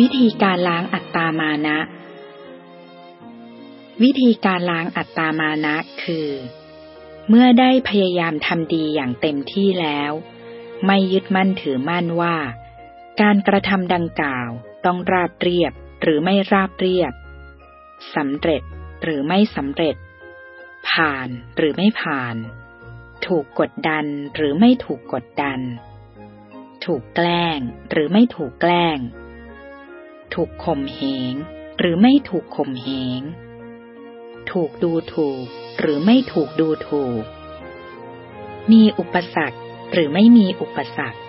วิธีการล้างอัตตามานะ วิธีการล้างอัตตามานะคือ เมื่อได้พยายามทำดีอย่างเต็มที่แล้ว ไม่ยึดมั่นถือมั่นว่า การกระทำดังกล่าวต้องราบเรียบหรือไม่ราบเรียบสำเร็จหรือไม่สำเร็จ ผ่านหรือไม่ผ่าน ถูกกดดันหรือไม่ถูกกดดัน ถูกแกล้งหรือไม่ถูกแกล้ง ถูกข่มเหง หรือไม่ถูกข่มเหง ถูกดูถูก หรือไม่ถูกดูถูก มีอุปสรรคหรือไม่มีอุปสรรค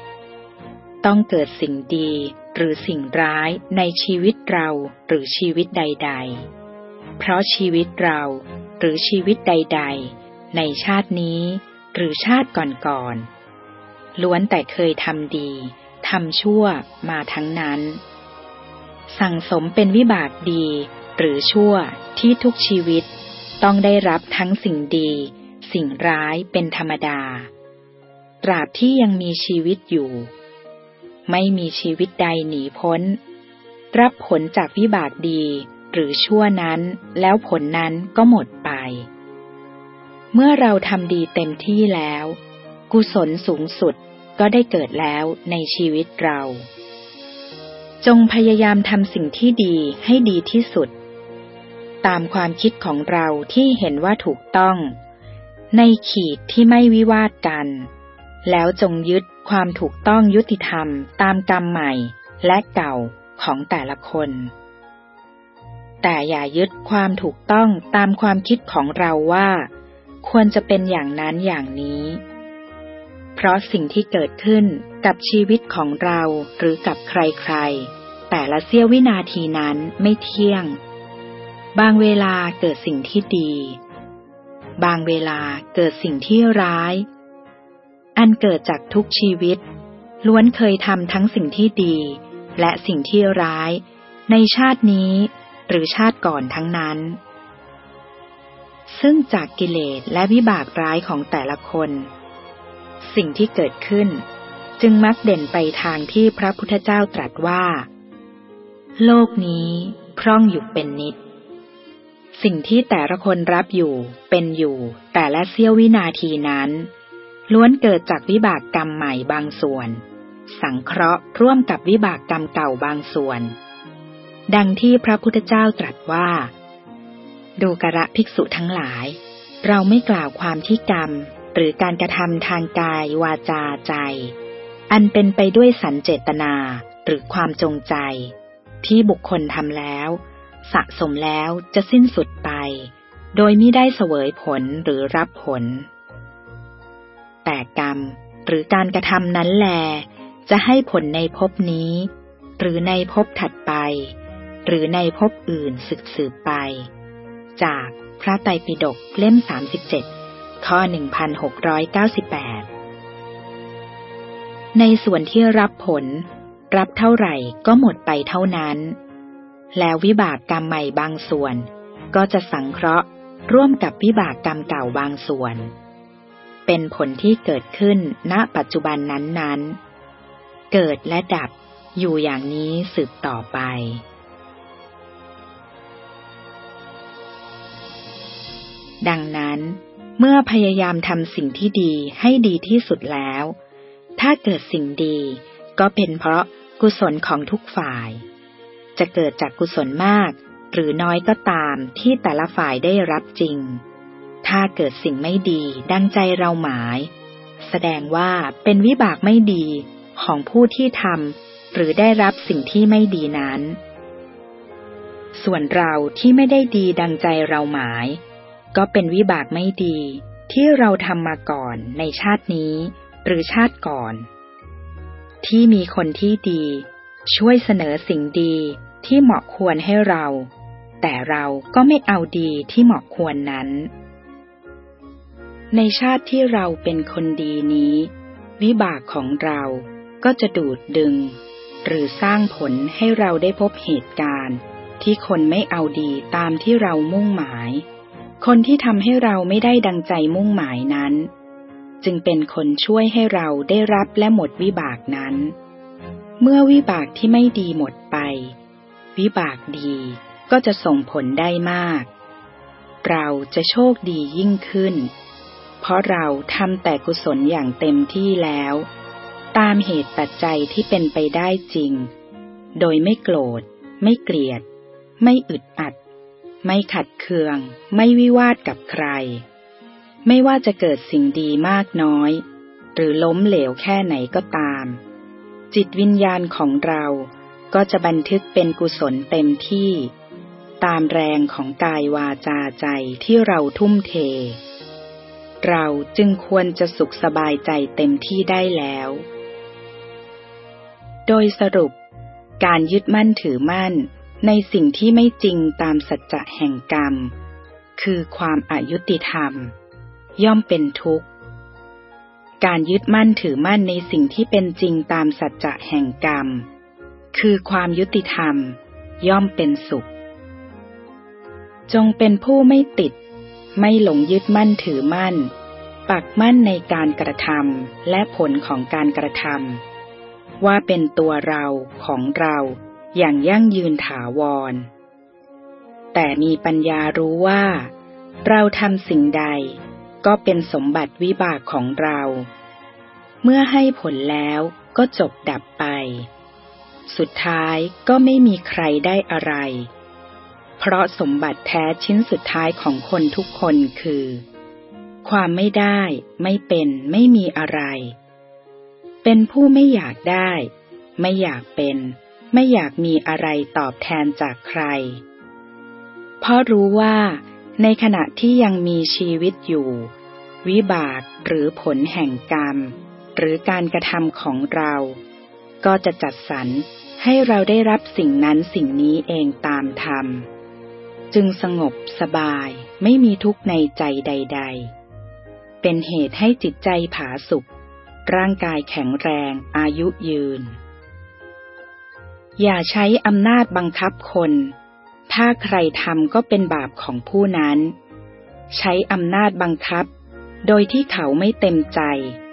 ต้องเกิดสิ่งดีหรือสิ่งร้ายในชีวิตเราหรือชีวิตใด ๆ เพราะชีวิตเราหรือชีวิตใด ๆ ในชาตินี้ หรือชาติก่อนๆล้วนแต่เคยทำดีทำชั่วมาทั้งนั้น สั่งสมเป็นวิบากดี หรือชั่วที่ทุกชีวิต ต้องได้รับทั้งสิ่งดี สิ่งร้ายเป็นธรรมดา ตราบที่ยังมีชีวิตอยู่ ไม่มีชีวิตใดหนีพ้น รับผลจากวิบากดีหรือชั่วนั้นแล้วผลนั้นก็หมดไป เมื่อเราทำดีเต็มที่แล้ว กุศลสูงสุดก็ได้เกิดแล้วในชีวิตเรา จงพยายามทำสิ่งที่ดีให้ดีที่สุด ตามความคิดของเราที่เห็นว่าถูกต้อง ในขีดที่ไม่วิวาทกัน แล้วจงยึดความถูกต้องยุติธรรมตามกรรมใหม่และเก่าของแต่ละคน แต่อย่ายึดความถูกต้องตามความคิดของเราว่า ควรจะเป็นอย่างนั้นอย่างนี้ เพราะสิ่งที่เกิดขึ้นกับชีวิตของเราหรือกับใครๆ แต่ละเสี้ยววินาทีนั้นไม่เที่ยง บางเวลาเกิดสิ่งที่ดี บางเวลาเกิดสิ่งที่ร้าย อันเกิดจากทุกชีวิต ล้วนเคยทำทั้งสิ่งที่ดี และสิ่งที่ร้าย ในชาตินี้ หรือชาติก่อนทั้งนั้น ซึ่งจากกิเลสและวิบากร้ายของแต่ละคน สิ่งที่เกิดขึ้น จึงมักเด่นไปทางที่พระพุทธเจ้าตรัสว่า โลกนี้พร่องอยู่เป็นนิด สิ่งที่แต่ละคนรับอยู่เป็นอยู่ แต่ละเสี้ยววินาทีนั้น ล้วนเกิดจากวิบากกรรมใหม่บางส่วน สังเคราะห์ร่วมกับวิบากกรรมเก่าบางส่วน ดังที่พระพุทธเจ้าตรัสว่า ดูกระภิกษุทั้งหลายเราไม่กล่าวความที่กรรม หรือการกระทำทางกายวาจาใจ อันเป็นไปด้วยสันเจตนาหรือความจงใจ ที่บุคคลทำแล้ว สะสมแล้วจะสิ้นสุดไป โดยไม่ได้เสวยผลหรือรับผล แต่กรรมหรือการกระทำนั้นแล จะให้ผลในภพนี้ หรือในภพถัดไป หรือในภพอื่นสืบสืบไป จากพระไตรปิฎกเล่ม37 ข้อ 1698 ในส่วนที่รับผล รับเท่าไหร่ก็หมดไปเท่านั้น แล้ววิบากกรรมใหม่บางส่วน ก็จะสังเคราะห์ร่วมกับวิบากกรรมเก่าบางส่วน เป็นผลที่เกิดขึ้นณปัจจุบันนั้นๆ เกิดและดับอยู่อย่างนี้สืบต่อไปดังนั้น เมื่อพยายามทำสิ่งที่ดีให้ดีที่สุดแล้ว ถ้าเกิดสิ่งดีก็เป็นเพราะกุศลของทุกฝ่าย จะเกิดจากกุศลมาก หรือน้อยก็ตามที่แต่ละฝ่ายได้รับจริง ถ้าเกิดสิ่งไม่ดีดังใจเราหมาย แสดงว่าเป็นวิบากไม่ดีของผู้ที่ทำหรือได้รับสิ่งที่ไม่ดีนั้น ส่วนเราที่ไม่ได้ดีดังใจเราหมาย ก็เป็นวิบากไม่ดี ที่เราทำมาก่อนในชาตินี้ หรือชาติก่อน ที่มีคนที่ดี ช่วยเสนอสิ่งดีที่เหมาะควรให้เรา แต่เราก็ไม่เอาดีที่เหมาะควรนั้น ในชาติที่เราเป็นคนดีนี้ วิบากของเราก็จะดูดดึง หรือสร้างผลให้เราได้พบเหตุการณ์ที่คนไม่เอาดีตามที่เรามุ่งหมาย คนที่ทำให้เราไม่ได้ดังใจมุ่งหมายนั้น จึงเป็นคนช่วยให้เราได้รับและหมดวิบากนั้น เมื่อวิบากที่ไม่ดีหมดไป วิบากดีก็จะส่งผลได้มาก เราจะโชคดียิ่งขึ้น เพราะเราทำแต่กุศลอย่างเต็มที่แล้ว ตามเหตุปัจจัยที่เป็นไปได้จริง โดยไม่โกรธ ไม่เกลียด ไม่อึดอัด ไม่ขัดเคือง ไม่วิวาทกับใคร ไม่ว่าจะเกิดสิ่งดีมากน้อย หรือล้มเหลวแค่ไหนก็ตาม จิตวิญญาณของเราก็จะบันทึกเป็นกุศลเต็มที่ ตามแรงของกายวาจาใจที่เราทุ่มเท เราจึงควรจะสุขสบายใจเต็มที่ได้แล้ว โดยสรุป การยึดมั่นถือมั่น ในสิ่งที่ไม่จริงตามสัจจะแห่งกรรม คือความอายุติธรรม ย่อมเป็นทุกข์ การยึดมั่นถือมั่นในสิ่งที่เป็นจริงตามสัจจะแห่งกรรม คือความยุติธรรม ย่อมเป็นสุข จงเป็นผู้ไม่ติด ไม่หลงยึดมั่นถือมั่น ปักมั่นในการกระทำและผลของการกระทำว่าเป็นตัวเราของเรา อย่างยั่งยืนถาวร แต่มีปัญญารู้ว่า เราทำสิ่งใดก็เป็นสมบัติวิบากของเรา เมื่อให้ผลแล้วก็จบดับไป สุดท้ายก็ไม่มีใครได้อะไร เพราะสมบัติแท้ชิ้นสุดท้ายของคนทุกคนคือ ความไม่ได้ ไม่เป็น ไม่มีอะไร เป็นผู้ไม่อยากได้ ไม่อยากเป็น ไม่อยากมีอะไรตอบแทนจากใคร เพราะรู้ว่าในขณะที่ยังมีชีวิตอยู่ วิบากหรือผลแห่งกรรม หรือการกระทำของเรา ก็จะจัดสรรให้เราได้รับสิ่งนั้นสิ่งนี้เองตามธรรม จึงสงบสบายไม่มีทุกข์ในใจใด ๆ เป็นเหตุให้จิตใจผาสุกร่างกายแข็งแรงอายุยืน อย่าใช้อำนาจบังคับคน ถ้าใครทำก็เป็นบาปของผู้นั้น ใช้อำนาจบังคับ โดยที่เขาไม่เต็มใจ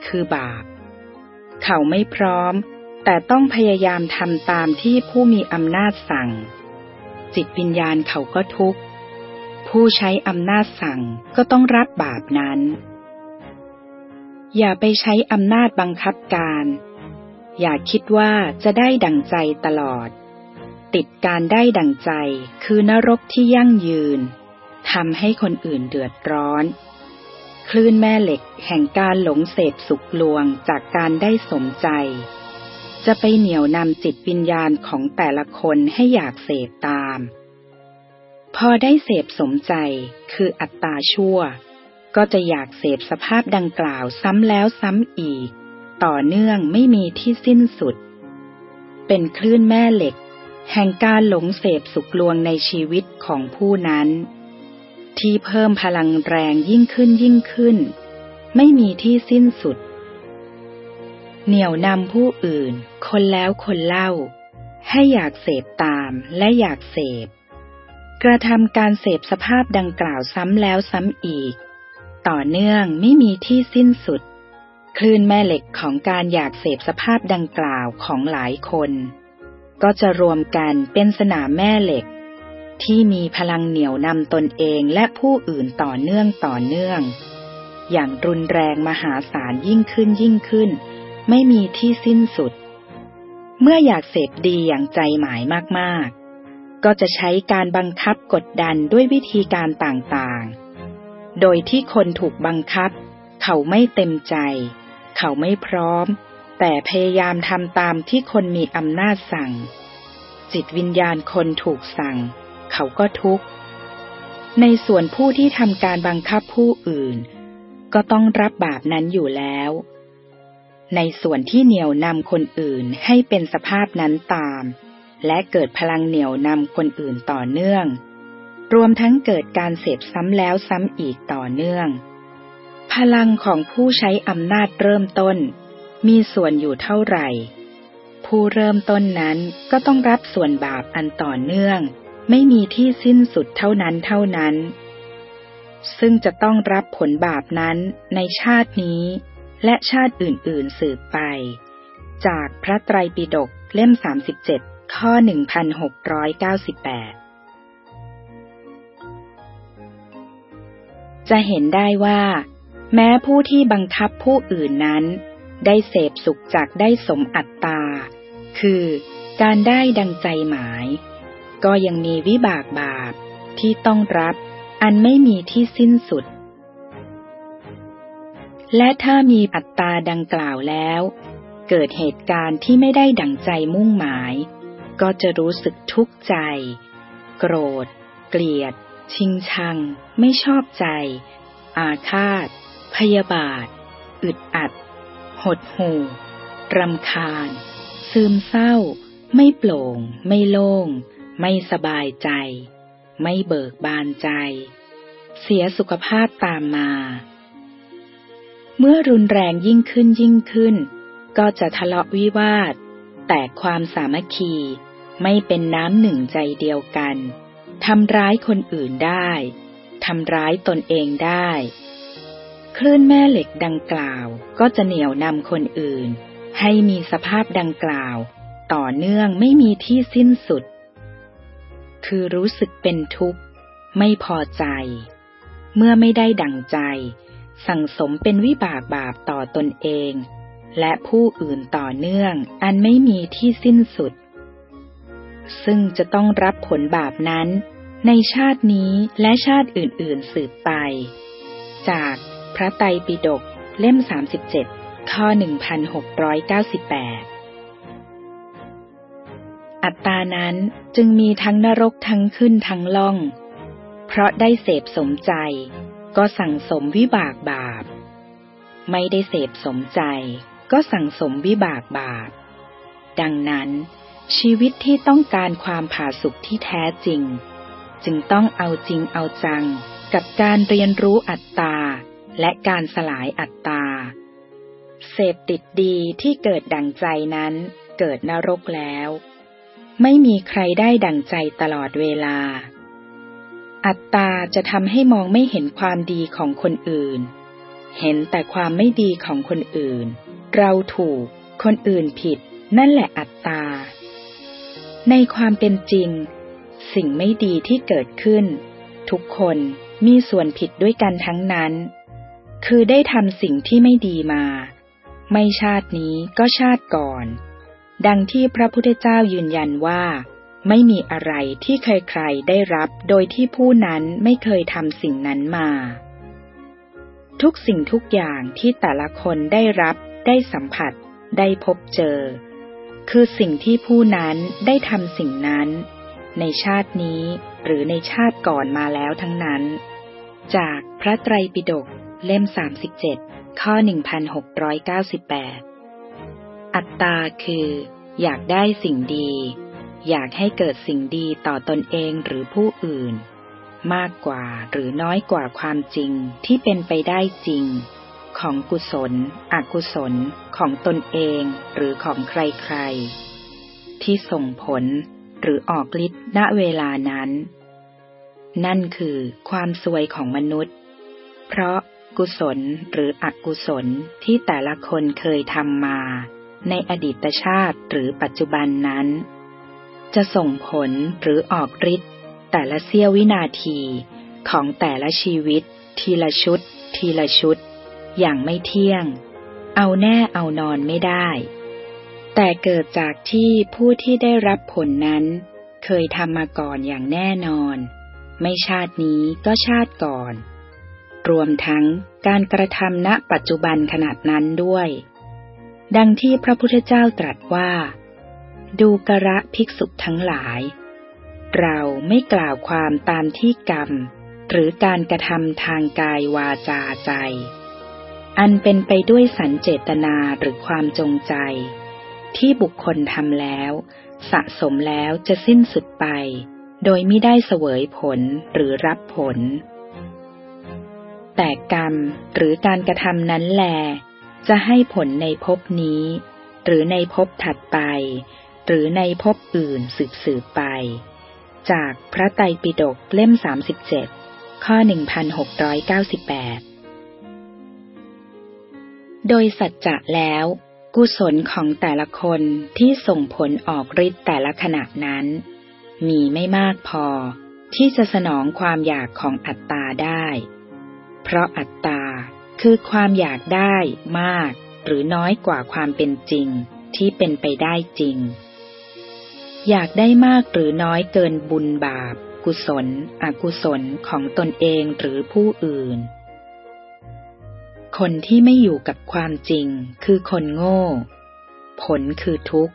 คือบาป เขาไม่พร้อม แต่ต้องพยายามทำตามที่ผู้มีอำนาจสั่ง จิตวิญญาณเขาก็ทุกข์ ผู้ใช้อำนาจสั่งก็ต้องรับบาปนั้น อย่าไปใช้อำนาจบังคับการ อย่าคิดว่าจะได้ดังใจตลอด ติดการได้ดังใจคือนรกที่ยั่งยืนทำให้คนอื่นเดือดร้อน คลื่นแม่เหล็กแห่งการหลงเสพสุขลวงจากการได้สมใจ จะไปเหนี่ยวนำจิตวิญญาณของแต่ละคนให้อยากเสพตาม พอได้เสพสมใจคืออัตตาชั่ว ก็จะอยากเสพสภาพดังกล่าวซ้ำแล้วซ้ำอีก ต่อเนื่องไม่มีที่สิ้นสุด เป็นคลื่นแม่เหล็ก แห่งการหลงเสพสุขลวงในชีวิตของผู้นั้น ที่เพิ่มพลังแรงยิ่งขึ้นยิ่งขึ้น ไม่มีที่สิ้นสุด เหนี่ยวนำผู้อื่น คนแล้วคนเล่า ให้อยากเสพตามและอยากเสพ กระทำการเสพสภาพดังกล่าวซ้ำแล้วซ้ำอีก ต่อเนื่องไม่มีที่สิ้นสุด คลื่นแม่เหล็กของการอยากเสพสภาพดังกล่าวของหลายคน ก็จะรวมกันเป็นสนามแม่เหล็ก ที่มีพลังเหนี่ยวนำตนเองและผู้อื่นต่อเนื่องต่อเนื่อง อย่างรุนแรงมหาศาลยิ่งขึ้นยิ่งขึ้น ไม่มีที่สิ้นสุด เมื่ออยากเสพดีอย่างใจหมายมากๆ ก็จะใช้การบังคับกดดันด้วยวิธีการต่างๆ โดยที่คนถูกบังคับ เขาไม่เต็มใจ เขาไม่พร้อม แต่พยายามทำตามที่คนมีอำนาจสั่ง จิตวิญญาณคนถูกสั่ง เขาก็ทุกข์ ในส่วนผู้ที่ทำการบังคับผู้อื่น ก็ต้องรับบาปนั้นอยู่แล้ว ในส่วนที่เหนี่ยวนำคนอื่นให้เป็นสภาพนั้นตาม และเกิดพลังเหนี่ยวนำคนอื่นต่อเนื่อง รวมทั้งเกิดการเสพซ้ำแล้วซ้ำอีกต่อเนื่อง พลังของผู้ใช้อำนาจเริ่มต้น มีส่วนอยู่เท่าไหร่ ผู้เริ่มต้นนั้นก็ต้องรับส่วนบาปอันต่อเนื่อง ไม่มีที่สิ้นสุดเท่านั้นเท่านั้น ซึ่งจะต้องรับผลบาปนั้นในชาตินี้ และชาติอื่นๆสืบไป จากพระไตรปิฎกเล่ม 37 ข้อ 1698จะเห็นได้ว่า แม้ผู้ที่บังคับผู้อื่นนั้น ได้เสพสุขจากได้สมอัตตา คือการได้ดังใจหมาย ก็ยังมีวิบากบาปที่ต้องรับอันไม่มีที่สิ้นสุด และถ้ามีอัตตาดังกล่าวแล้ว เกิดเหตุการณ์ที่ไม่ได้ดังใจมุ่งหมาย ก็จะรู้สึกทุกข์ใจ โกรธ เกลียด ชิงชัง ไม่ชอบใจ อาฆาต พยาบาท อึดอัด หดหู่รำคาญ ซึมเศร้า ไม่โปร่ง ไม่โล่ง ไม่สบายใจ ไม่เบิกบานใจ เสียสุขภาพตามมา เมื่อรุนแรงยิ่งขึ้นยิ่งขึ้น ก็จะทะเลาะวิวาท แต่ความสามัคคีไม่เป็นน้ำหนึ่งใจเดียวกันทำร้ายคนอื่นได้ทำร้ายตนเองได้ คลื่นแม่เหล็กดังกล่าวก็จะเหนี่ยวนำคนอื่น ให้มีสภาพดังกล่าว ต่อเนื่องไม่มีที่สิ้นสุด คือรู้สึกเป็นทุกข์ ไม่พอใจ เมื่อไม่ได้ดั่งใจ สั่งสมเป็นวิบากบาปต่อตนเอง และผู้อื่นต่อเนื่องอันไม่มีที่สิ้นสุด ซึ่งจะต้องรับผลบาปนั้น ในชาตินี้และชาติอื่น ๆ สืบไป จาก พระไตรปิฎกเล่ม 37 ข้อ 1698 อัตตานั้นจึงมีทั้งนรกทั้งขึ้นทั้งล่อง เพราะได้เสพสมใจ ก็สั่งสมวิบากบาป ไม่ได้เสพสมใจ ก็สั่งสมวิบากบาป ดังนั้น ชีวิตที่ต้องการความผาสุกที่แท้จริง จึงต้องเอาจริงเอาจังกับการเรียนรู้อัตตา และการสลายอัตตา เสพติดดีที่เกิดดังใจนั้นเกิดนรกแล้ว ไม่มีใครได้ดังใจตลอดเวลา อัตตาจะทำให้มองไม่เห็นความดีของคนอื่น เห็นแต่ความไม่ดีของคนอื่น เราถูก คนอื่นผิด นั่นแหละอัตตา ในความเป็นจริง สิ่งไม่ดีที่เกิดขึ้น ทุกคนมีส่วนผิดด้วยกันทั้งนั้น คือได้ทำสิ่งที่ไม่ดีมา ไม่ชาตินี้ก็ชาติก่อน ดังที่พระพุทธเจ้ายืนยันว่า ไม่มีอะไรที่ใครๆได้รับโดยที่ผู้นั้นไม่เคยทำสิ่งนั้นมา ทุกสิ่งทุกอย่างที่แต่ละคนได้รับ ได้สัมผัส ได้พบเจอ คือสิ่งที่ผู้นั้นได้ทำสิ่งนั้น ในชาตินี้หรือในชาติก่อนมาแล้วทั้งนั้น จากพระไตรปิฎก เล่ม 37 ข้อ 1698 อัตตาคือ อยากได้สิ่งดี อยากให้เกิดสิ่งดีต่อตนเองหรือผู้อื่น มากกว่าหรือน้อยกว่าความจริงที่เป็นไปได้จริง ของกุศล อกุศล ของตนเองหรือของใครๆ ที่ส่งผลหรือออกฤทธิ์ณเวลานั้น นั่นคือความสวยของมนุษย์ เพราะ กุศลหรืออกุศลที่แต่ละคนเคยทำมา ในอดีตชาติหรือปัจจุบันนั้น จะส่งผลหรือออกฤทธิ์แต่ละเสี้ยววินาทีของแต่ละชีวิต ทีละชุด ทีละชุด อย่างไม่เที่ยง เอาแน่เอานอนไม่ได้ แต่เกิดจากที่ผู้ที่ได้รับผลนั้น เคยทำมาก่อนอย่างแน่นอน ไม่ชาตินี้ก็ชาติก่อน รวมทั้งการกระทำณปัจจุบันขนาดนั้นด้วย ดังที่พระพุทธเจ้าตรัสว่า ดูกระภิกษุทั้งหลาย เราไม่กล่าวความตามที่กรรม หรือการกระทำทางกายวาจาใจ อันเป็นไปด้วยสันเจตนาหรือความจงใจ ที่บุคคลทำแล้ว สะสมแล้วจะสิ้นสุดไป โดยไม่ได้เสวยผลหรือรับผล แต่กรรมหรือการกระทำนั้นแล จะให้ผลในภพนี้ หรือในภพถัดไป หรือในภพอื่นสืบสืบไป จากพระไตรปิฎกเล่ม 37 ข้อ 1698 โดยสัจจะแล้ว กุศลของแต่ละคนที่ส่งผลออกฤทธิ์แต่ละขณะนั้น มีไม่มากพอที่จะสนองความอยากของอัตตาได้ เพราะอัตตาคือความอยากได้มาก หรือน้อยกว่าความเป็นจริงที่เป็นไปได้จริง อยากได้มากหรือน้อยเกินบุญบาป กุศล อกุศลของตนเองหรือผู้อื่น คนที่ไม่อยู่กับความจริงคือคนโง่ ผลคือทุกข์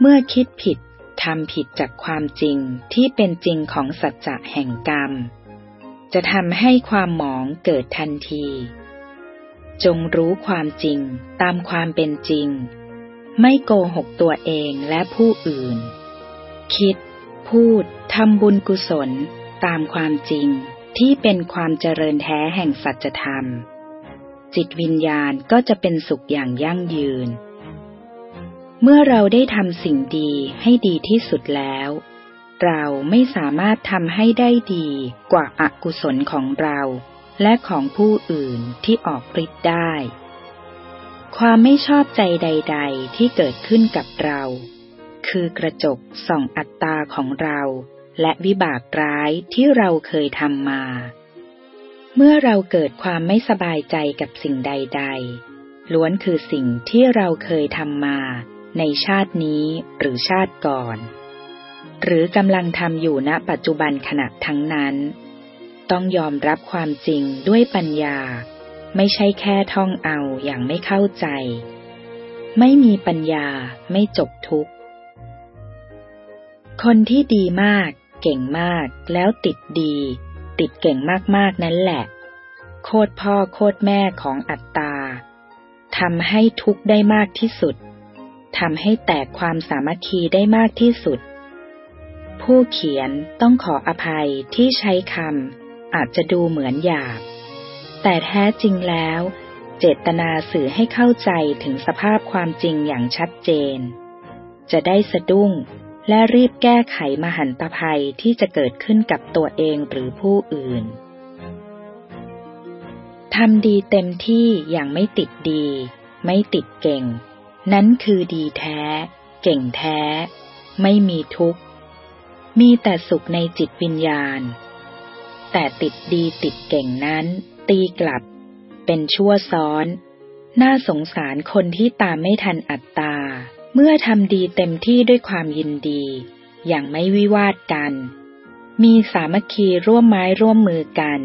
เมื่อคิดผิดทำผิดจากความจริงที่เป็นจริงของสัจจะแห่งกรรม จะทำให้ความหมองเกิดทันที จงรู้ความจริงตามความเป็นจริง ไม่โกหกตัวเองและผู้อื่น คิด พูดทำบุญกุศลตามความจริงที่เป็นความเจริญแท้แห่งสัจธรรม จิตวิญญาณก็จะเป็นสุขอย่างยั่งยืน เมื่อเราได้ทำสิ่งดีให้ดีที่สุดแล้ว เราไม่สามารถทำให้ได้ดีกว่าอากุศลของเรา และของผู้อื่นที่ออกฤทธิ์ได้ ความไม่ชอบใจใด ๆ ที่เกิดขึ้นกับเรา คือกระจกส่องอัตตาของเรา และวิบากร้ายที่เราเคยทำมา เมื่อเราเกิดความไม่สบายใจกับสิ่งใด ๆ ล้วนคือสิ่งที่เราเคยทำมาในชาตินี้หรือชาติก่อน หรือกำลังทำอยู่ณปัจจุบันขณะทั้งนั้น ต้องยอมรับความจริงด้วยปัญญา ไม่ใช่แค่ท่องเอาอย่างไม่เข้าใจ ไม่มีปัญญาไม่จบทุกข์ คนที่ดีมาก เก่งมาก แล้วติดดี ติดเก่งมากๆนั่นแหละ โคตรพ่อโคตรแม่ของอัตตาทำให้ทุกข์ได้มากที่สุดทำให้แตกความสามัคคีได้มากที่สุด ผู้เขียนต้องขออภัยที่ใช้คำอาจจะดูเหมือนหยาบ แต่แท้จริงแล้ว เจตนาสื่อให้เข้าใจถึงสภาพความจริงอย่างชัดเจน จะได้สะดุ้งและรีบแก้ไขมหันตภัยที่จะเกิดขึ้นกับตัวเองหรือผู้อื่นทำดีเต็มที่อย่างไม่ติดดี ไม่ติดเก่ง นั้นคือดีแท้ เก่งแท้ ไม่มีทุกข์ มีแต่สุขในจิตวิญญาณ แต่ติดดีติดเก่งนั้น ตีกลับ เป็นชั่วซ้อน น่าสงสารคนที่ตามไม่ทันอัตตา เมื่อทำดีเต็มที่ด้วยความยินดี อย่างไม่วิวาทกัน มีสามัคคีร่วมไม้ร่วมมือกัน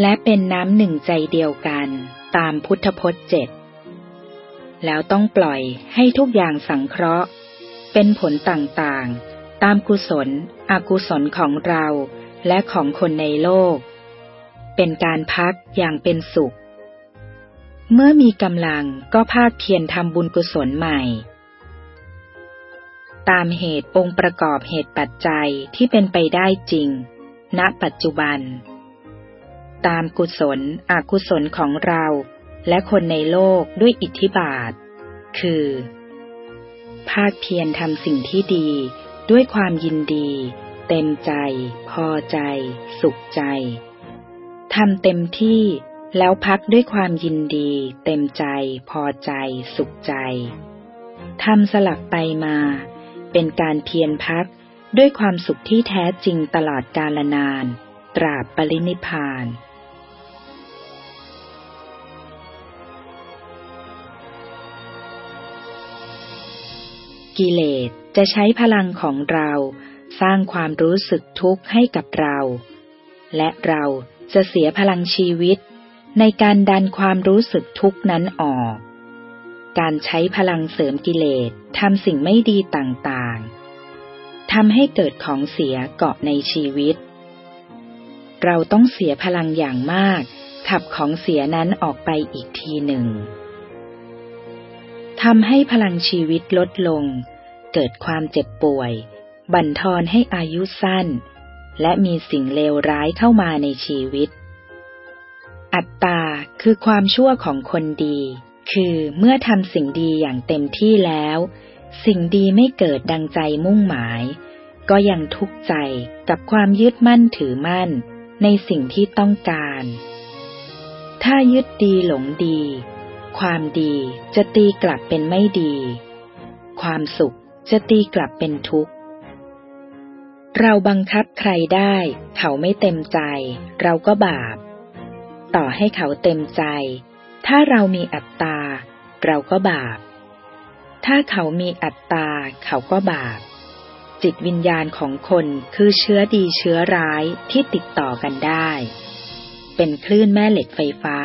และเป็นน้ำหนึ่งใจเดียวกันตามพุทธพจน์เจ็ดแล้วต้องปล่อยให้ทุกอย่างสังเคราะห์ เป็นผลต่างๆ ตามกุศล อกุศลของเราและของคนในโลก เป็นการพักอย่างเป็นสุข เมื่อมีกำลังก็ภาคเพียรทำบุญกุศลใหม่ ตามเหตุองค์ประกอบเหตุปัจจัยที่เป็นไปได้จริง ณ ปัจจุบัน ตามกุศล อกุศลของเราและคนในโลกด้วยอิทธิบาท คือ ภาคเพียรทำสิ่งที่ดี ด้วยความยินดี เต็มใจ พอใจ สุขใจทำเต็มที่แล้วพักด้วยความยินดี เต็มใจ พอใจ สุขใจทำสลับไปมา เป็นการเพียรพักด้วยความสุขที่แท้จริงตลอดกาลนาน ตราบปรินิพานกิเลส จะใช้พลังของเราสร้างความรู้สึกทุกข์ให้กับเรา และเราจะเสียพลังชีวิต ในการดันความรู้สึกทุกข์นั้นออก การใช้พลังเสริมกิเลสทำสิ่งไม่ดีต่างๆทำให้เกิดของเสียเกาะในชีวิต เราต้องเสียพลังอย่างมาก ขับของเสียนั้นออกไปอีกทีหนึ่งทำให้พลังชีวิตลดลง เกิดความเจ็บป่วย บั่นทอนให้อายุสั้น และมีสิ่งเลวร้ายเข้ามาในชีวิต อัตตาคือความชั่วของคนดี คือเมื่อทำสิ่งดีอย่างเต็มที่แล้ว สิ่งดีไม่เกิดดังใจมุ่งหมาย ก็ยังทุกข์ใจกับความยึดมั่นถือมั่น ในสิ่งที่ต้องการ ถ้ายึดดีหลงดี ความดีจะตีกลับเป็นไม่ดีความสุข จะตีกลับเป็นทุกข์ เราบังคับใครได้ เขาไม่เต็มใจ เราก็บาป ต่อให้เขาเต็มใจ ถ้าเรามีอัตตา เราก็บาป ถ้าเขามีอัตตา เขาก็บาป จิตวิญญาณของคนคือเชื้อดีเชื้อร้ายที่ติดต่อกันได้ เป็นคลื่นแม่เหล็กไฟฟ้า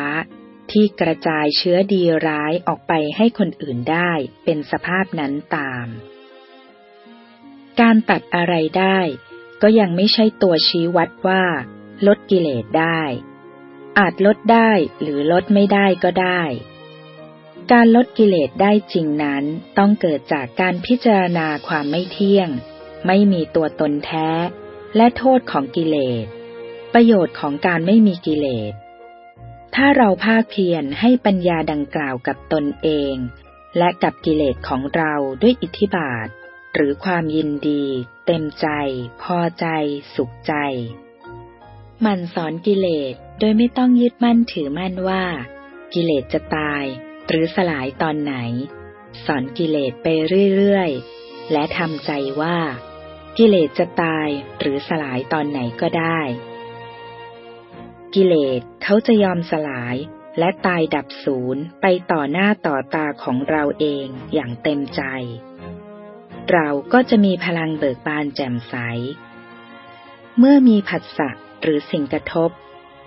ที่กระจายเชื้อดีร้ายออกไปให้คนอื่นได้เป็นสภาพนั้นตาม การตัดอะไรได้ ก็ยังไม่ใช่ตัวชี้วัดว่า ลดกิเลสได้ อาจลดได้หรือลดไม่ได้ก็ได้ การลดกิเลสได้จริงนั้นต้องเกิดจากการพิจารณาความไม่เที่ยง ไม่มีตัวตนแท้ และโทษของกิเลส ประโยชน์ของการไม่มีกิเลส ถ้าเราภาคเพียรให้ปัญญาดังกล่าวกับตนเอง และกับกิเลสของเราด้วยอิทธิบาท หรือความยินดี เต็มใจ พอใจ สุขใจ มันสอนกิเลสโดยไม่ต้องยึดมั่นถือมั่นว่า กิเลสจะตาย หรือสลายตอนไหน สอนกิเลสไปเรื่อยๆ และทำใจว่า กิเลสจะตายหรือสลายตอนไหนก็ได้ กิเลสเขาจะยอมสลายและตายดับศูนย์ไปต่อหน้าต่อตาของเราเองอย่างเต็มใจ เราก็จะมีพลังเบิกบานแจ่มใส เมื่อมีผัสสะหรือสิ่งกระทบ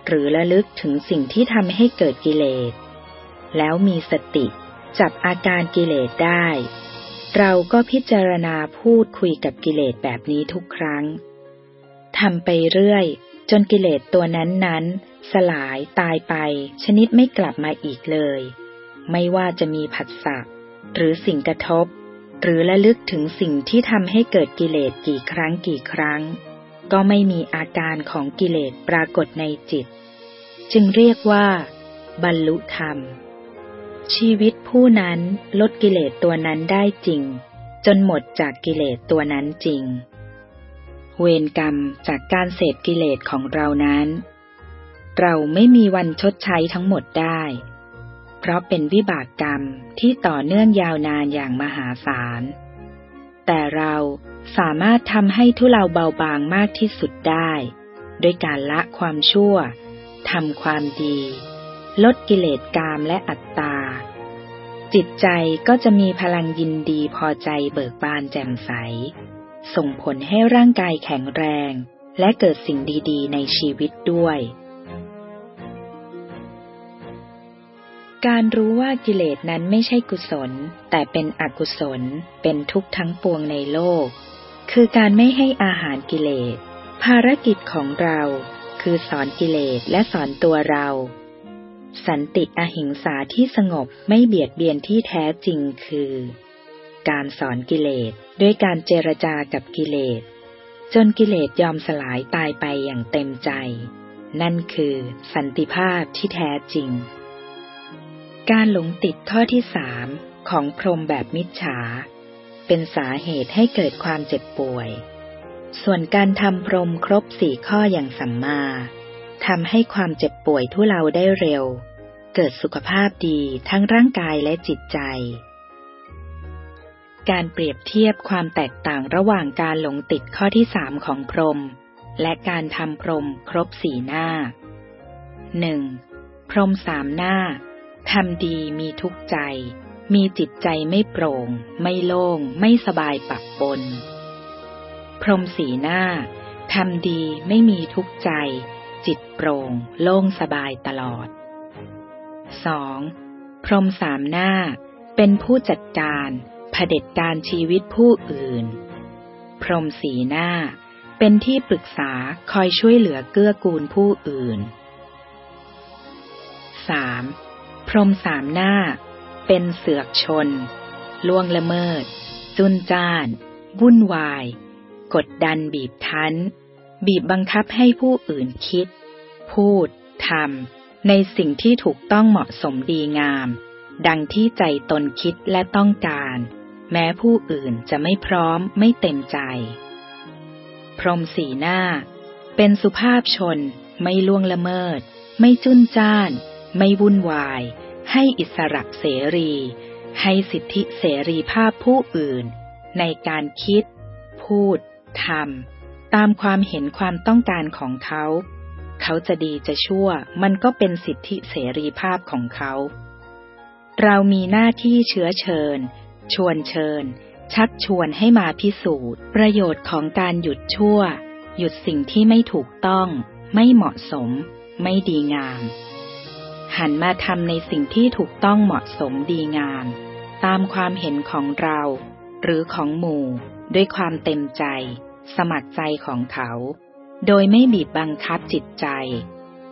หรือระลึกถึงสิ่งที่ทำให้เกิดกิเลส แล้วมีสติจับอาการกิเลสได้ เราก็พิจารณาพูดคุยกับกิเลสแบบนี้ทุกครั้งทำไปเรื่อย จนกิเลสตัวนั้นนั้นสลายตายไป ชนิดไม่กลับมาอีกเลย ไม่ว่าจะมีผัสสะหรือสิ่งกระทบ หรือระลึกถึงสิ่งที่ทำให้เกิดกิเลสกี่ครั้งกี่ครั้ง ก็ไม่มีอาการของกิเลสปรากฏในจิต จึงเรียกว่า บรรลุธรรม ชีวิตผู้นั้นลดกิเลสตัวนั้นได้จริง จนหมดจากกิเลสตัวนั้นจริง เวรกรรมจากการเสพกิเลสของเรานั้น เราไม่มีวันชดใช้ทั้งหมดได้ เพราะเป็นวิบากกรรมที่ต่อเนื่องยาวนานอย่างมหาศาล แต่เราสามารถทำให้ทุเลาเบาบางมากที่สุดได้ด้วยการละความชั่วทำความดี ลดกิเลสกามและอัตตา จิตใจก็จะมีพลังยินดีพอใจเบิกบานแจ่มใส ส่งผลให้ร่างกายแข็งแรง และเกิดสิ่งดีๆ ในชีวิตด้วย การรู้ว่ากิเลสนั้นไม่ใช่กุศล แต่เป็นอกุศล เป็นทุกข์ทั้งปวงในโลก คือการไม่ให้อาหารกิเลส ภารกิจของเรา คือสอนกิเลสและสอนตัวเรา สันติอหิงสาที่สงบไม่เบียดเบียนที่แท้จริงคือ การสอนกิเลสด้วยการเจรจากับกิเลส จนกิเลสยอมสลายตายไปอย่างเต็มใจ นั่นคือสันติภาพที่แท้จริง การหลงติดข้อที่สามของพรหมแบบมิจฉา เป็นสาเหตุให้เกิดความเจ็บป่วย ส่วนการทำพรหมครบสี่ข้ออย่างสัมมาทำให้ความเจ็บป่วยทุเลาได้เร็ว เกิดสุขภาพดีทั้งร่างกายและจิตใจ การเปรียบเทียบความแตกต่างระหว่างการหลงติดข้อที่สามของพรหมและการทำพรหมครบสี่หน้าหนึ่งพรหมสามหน้า ทำดีมีทุกใจ มีจิตใจไม่โปร่ง ไม่โล่ง ไม่สบายปักปน พรมสีหน้าทำดีไม่มีทุกใจ จิตโปร่ง โล่งสบายตลอด 2. พรมสามหน้า เป็นผู้จัดการเผด็จการชีวิตผู้อื่น พรมสีหน้า เป็นที่ปรึกษาคอยช่วยเหลือเกื้อกูลผู้อื่น 3. พรมสามหน้า เป็นเสือกชน ล่วงละเมิด จุนจ้าน วุ่นวาย กดดันบีบทัน บีบบังคับให้ผู้อื่นคิด พูด ทำ ในสิ่งที่ถูกต้องเหมาะสมดีงาม ดังที่ใจตนคิดและต้องการ แม้ผู้อื่นจะไม่พร้อมไม่เต็มใจ พรมสีหน้า เป็นสุภาพชน ไม่ล่วงละเมิด ไม่จุนจ้าน ไม่วุ่นวาย ให้อิสระเสรี ให้สิทธิเสรีภาพผู้อื่น ในการคิด พูดทำตามความเห็นความต้องการของเขา เขาจะดีจะชั่วมันก็เป็นสิทธิเสรีภาพของเขา เรามีหน้าที่เชื้อเชิญ ชวนเชิญ ชักชวนให้มาพิสูจน์ ประโยชน์ของการหยุดชั่ว หยุดสิ่งที่ไม่ถูกต้อง ไม่เหมาะสม ไม่ดีงาม หันมาทำในสิ่งที่ถูกต้องเหมาะสมดีงาม ตามความเห็นของเรา หรือของหมู่ ด้วยความเต็มใจ สมัครใจของเขา โดยไม่บีบบังคับจิตใจ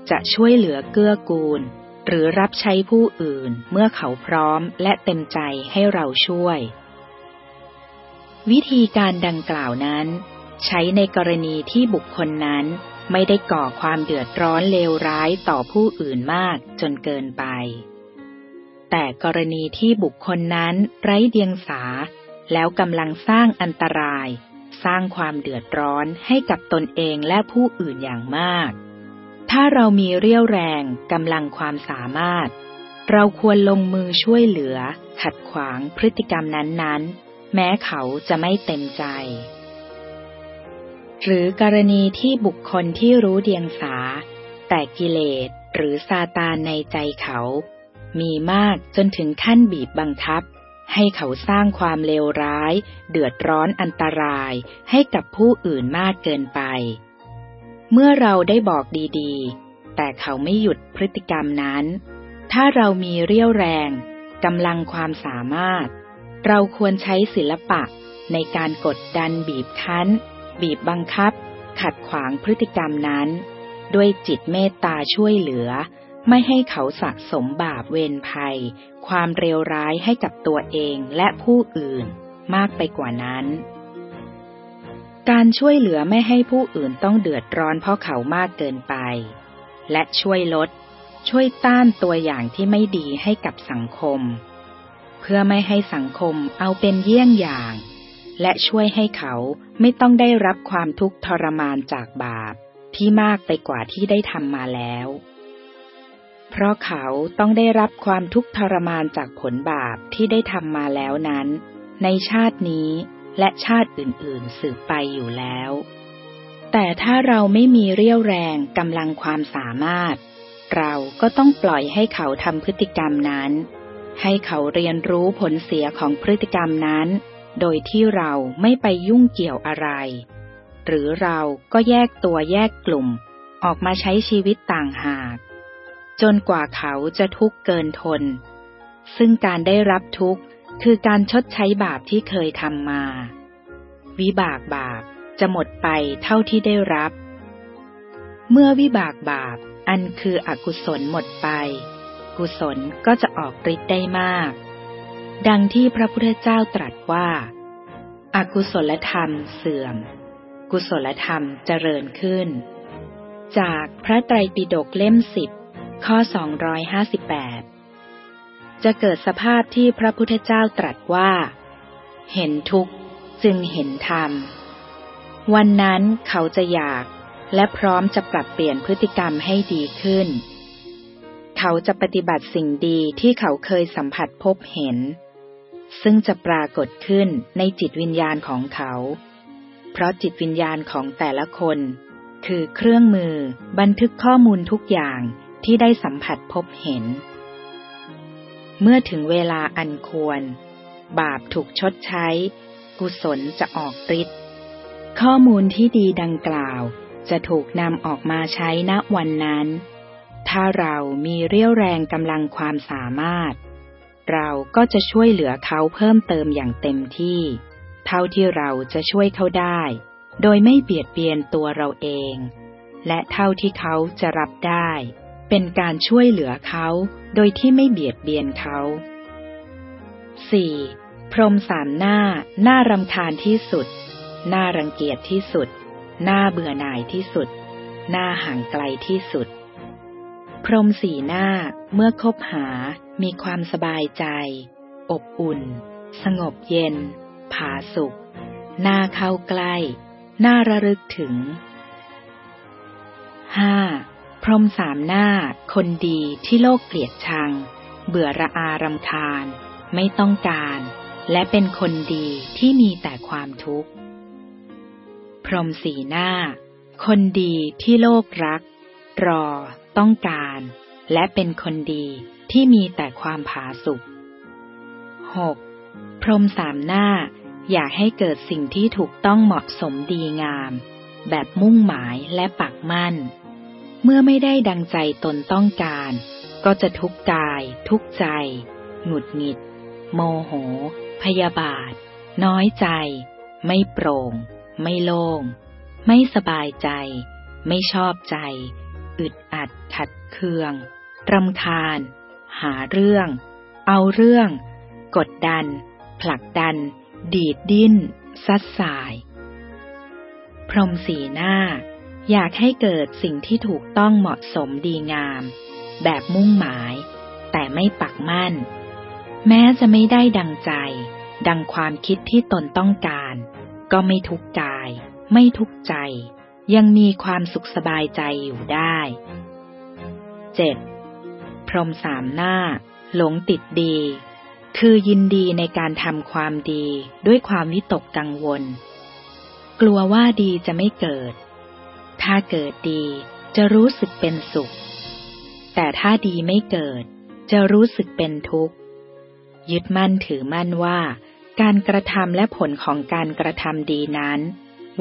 จะช่วยเหลือเกื้อกูล หรือรับใช้ผู้อื่นเมื่อเขาพร้อมและเต็มใจให้เราช่วย วิธีการดังกล่าวนั้น ใช้ในกรณีที่บุคคลนั้น ไม่ได้ก่อความเดือดร้อนเลวร้ายต่อผู้อื่นมากจนเกินไป แต่กรณีที่บุคคลนั้นไร้เดียงสา แล้วกำลังสร้างอันตราย สร้างความเดือดร้อนให้กับตนเองและผู้อื่นอย่างมาก ถ้าเรามีเรี่ยวแรงกำลังความสามารถ เราควรลงมือช่วยเหลือ ขัดขวางพฤติกรรมนั้นๆ แม้เขาจะไม่เต็มใจ หรือกรณีที่บุคคลที่รู้เดียงสา แต่กิเลสหรือซาตานในใจเขา มีมากจนถึงขั้นบีบบังคับ ให้เขาสร้างความเลวร้าย เดือดร้อนอันตรายให้กับผู้อื่นมากเกินไป เมื่อเราได้บอกดีๆ แต่เขาไม่หยุดพฤติกรรมนั้น ถ้าเรามีเรี่ยวแรงกำลังความสามารถ เราควรใช้ศิลปะในการกดดันบีบคั้น บีบบังคับ ขัดขวางพฤติกรรมนั้น ด้วยจิตเมตตาช่วยเหลือ ไม่ให้เขาสะสมบาปเวรภัย ความเร็วร้ายให้กับตัวเองและผู้อื่นมากไปกว่านั้น การช่วยเหลือไม่ให้ผู้อื่นต้องเดือดร้อนเพราะเขามากเกินไป และช่วยลด ช่วยต้านตัวอย่างที่ไม่ดีให้กับสังคม เพื่อไม่ให้สังคมเอาเป็นเยี่ยงอย่าง และช่วยให้เขาไม่ต้องได้รับความทุกข์ทรมานจากบาปที่มากไปกว่าที่ได้ทำมาแล้ว เพราะเขาต้องได้รับความทุกข์ทรมานจากผลบาปที่ได้ทำมาแล้วนั้น ในชาตินี้และชาติอื่นๆสืบไปอยู่แล้ว แต่ถ้าเราไม่มีเรี่ยวแรงกำลังความสามารถ เราก็ต้องปล่อยให้เขาทำพฤติกรรมนั้น ให้เขาเรียนรู้ผลเสียของพฤติกรรมนั้น โดยที่เราไม่ไปยุ่งเกี่ยวอะไร หรือเราก็แยกตัวแยกกลุ่ม ออกมาใช้ชีวิตต่างหาก จนกว่าเขาจะทุกข์เกินทน ซึ่งการได้รับทุกข์คือการชดใช้บาปที่เคยทำมา วิบากบาปจะหมดไปเท่าที่ได้รับ เมื่อวิบากบาปอันคืออกุศลหมดไป กุศลก็จะออกฤทธิ์ได้มาก ดังที่พระพุทธเจ้าตรัสว่า อากุศลธรรมเสื่อม กุศลธรรมเจริญขึ้น จากพระไตรปิฎกเล่มสิบข้อ 258 จะเกิดสภาพที่พระพุทธเจ้าตรัสว่า เห็นทุกข์จึงเห็นธรรม วันนั้นเขาจะอยากและพร้อมจะปรับเปลี่ยนพฤติกรรมให้ดีขึ้น เขาจะปฏิบัติสิ่งดีที่เขาเคยสัมผัสพบเห็น ซึ่งจะปรากฏขึ้นในจิตวิญญาณของเขา เพราะจิตวิญญาณของแต่ละคน คือเครื่องมือบันทึกข้อมูลทุกอย่างที่ได้สัมผัสพบเห็น เมื่อถึงเวลาอันควร บาปถูกชดใช้ กุศลจะออกฤทธิ์ข้อมูลที่ดีดังกล่าวจะถูกนำออกมาใช้ณวันนั้น ถ้าเรามีเรี่ยวแรงกำลังความสามารถ เราก็จะช่วยเหลือเขาเพิ่มเติมอย่างเต็มที่ เท่าที่เราจะช่วยเขาได้ โดยไม่เบียดเบียนตัวเราเอง และเท่าที่เขาจะรับได้ เป็นการช่วยเหลือเขาโดยที่ไม่เบียดเบียนเขา 4. พรมสามหน้า หน่ารำคาญที่สุด หน่ารังเกียจที่สุด หน่าเบื่อหน่ายที่สุด หน่าห่างไกลที่สุด พรมสีหน้าเมื่อคบหามีความสบายใจ อบอุ่น สงบเย็น ผาสุขน่าเข้าใกล้ หน่าระลึกถึง 5. พรมสามหน้า คนดีที่โลกเกลียดชัง เบื่อระอารำคาญ ไม่ต้องการ และเป็นคนดีที่มีแต่ความทุกข์ พรมสีหน้า คนดีที่โลกรัก รอ ต้องการ และเป็นคนดีที่มีแต่ความผาสุก 6. พรหมสามหน้าอยากให้เกิดสิ่งที่ถูกต้องเหมาะสมดีงาม แบบมุ่งหมายและปักมั่น เมื่อไม่ได้ดังใจตนต้องการ ก็จะทุกข์กาย ทุกข์ใจ หงุดหงิด โมโห พยาบาท น้อยใจ ไม่โปร่ง ไม่โล่ง ไม่สบายใจ ไม่ชอบใจ อึดอัด ขัดเคืองรำคาญ หาเรื่อง เอาเรื่อง กดดัน ผลักดัน ดีดดิ้น ซัดสาย พรมสีหน้า อยากให้เกิดสิ่งที่ถูกต้องเหมาะสมดีงาม แบบมุ่งหมาย แต่ไม่ปักมั่น แม้จะไม่ได้ดังใจ ดังความคิดที่ตนต้องการ ก็ไม่ทุกกาย ไม่ทุกใจ ยังมีความสุขสบายใจอยู่ได้ 7. พรมสามหน้า หลงติดดี คือยินดีในการทำความดีด้วยความวิตกกังวล กลัวว่าดีจะไม่เกิด ถ้าเกิดดีจะรู้สึกเป็นสุข แต่ถ้าดีไม่เกิด จะรู้สึกเป็นทุกข์ ยึดมั่นถือมั่นว่า การกระทำและผลของการกระทำดีนั้น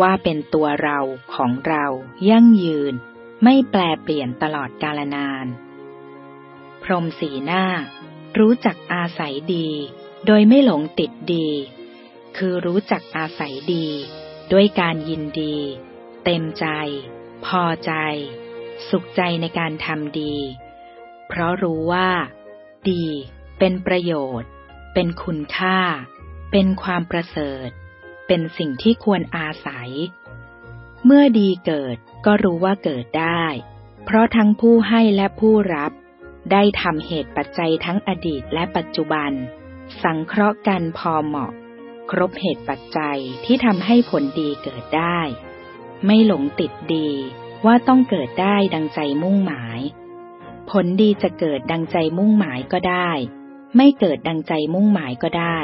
ว่าเป็นตัวเราของเรายั่งยืน ไม่แปลเปลี่ยนตลอดกาลนาน พรมสีหน้า รู้จักอาศัยดี โดยไม่หลงติดดี คือรู้จักอาศัยดี ด้วยการยินดี เต็มใจ พอใจ สุขใจในการทำดี เพราะรู้ว่า ดี เป็นประโยชน์ เป็นคุณค่า เป็นความประเสริฐ เป็นสิ่งที่ควรอาศัย เมื่อดีเกิดก็รู้ว่าเกิดได้ เพราะทั้งผู้ให้และผู้รับ ได้ทำเหตุปัจจัยทั้งอดีตและปัจจุบัน สังเคราะห์กันพอเหมาะ ครบเหตุปัจจัยที่ทำให้ผลดีเกิดได้ ไม่หลงติดดีว่าต้องเกิดได้ดังใจมุ่งหมาย ผลดีจะเกิดดังใจมุ่งหมายก็ได้ ไม่เกิดดังใจมุ่งหมายก็ได้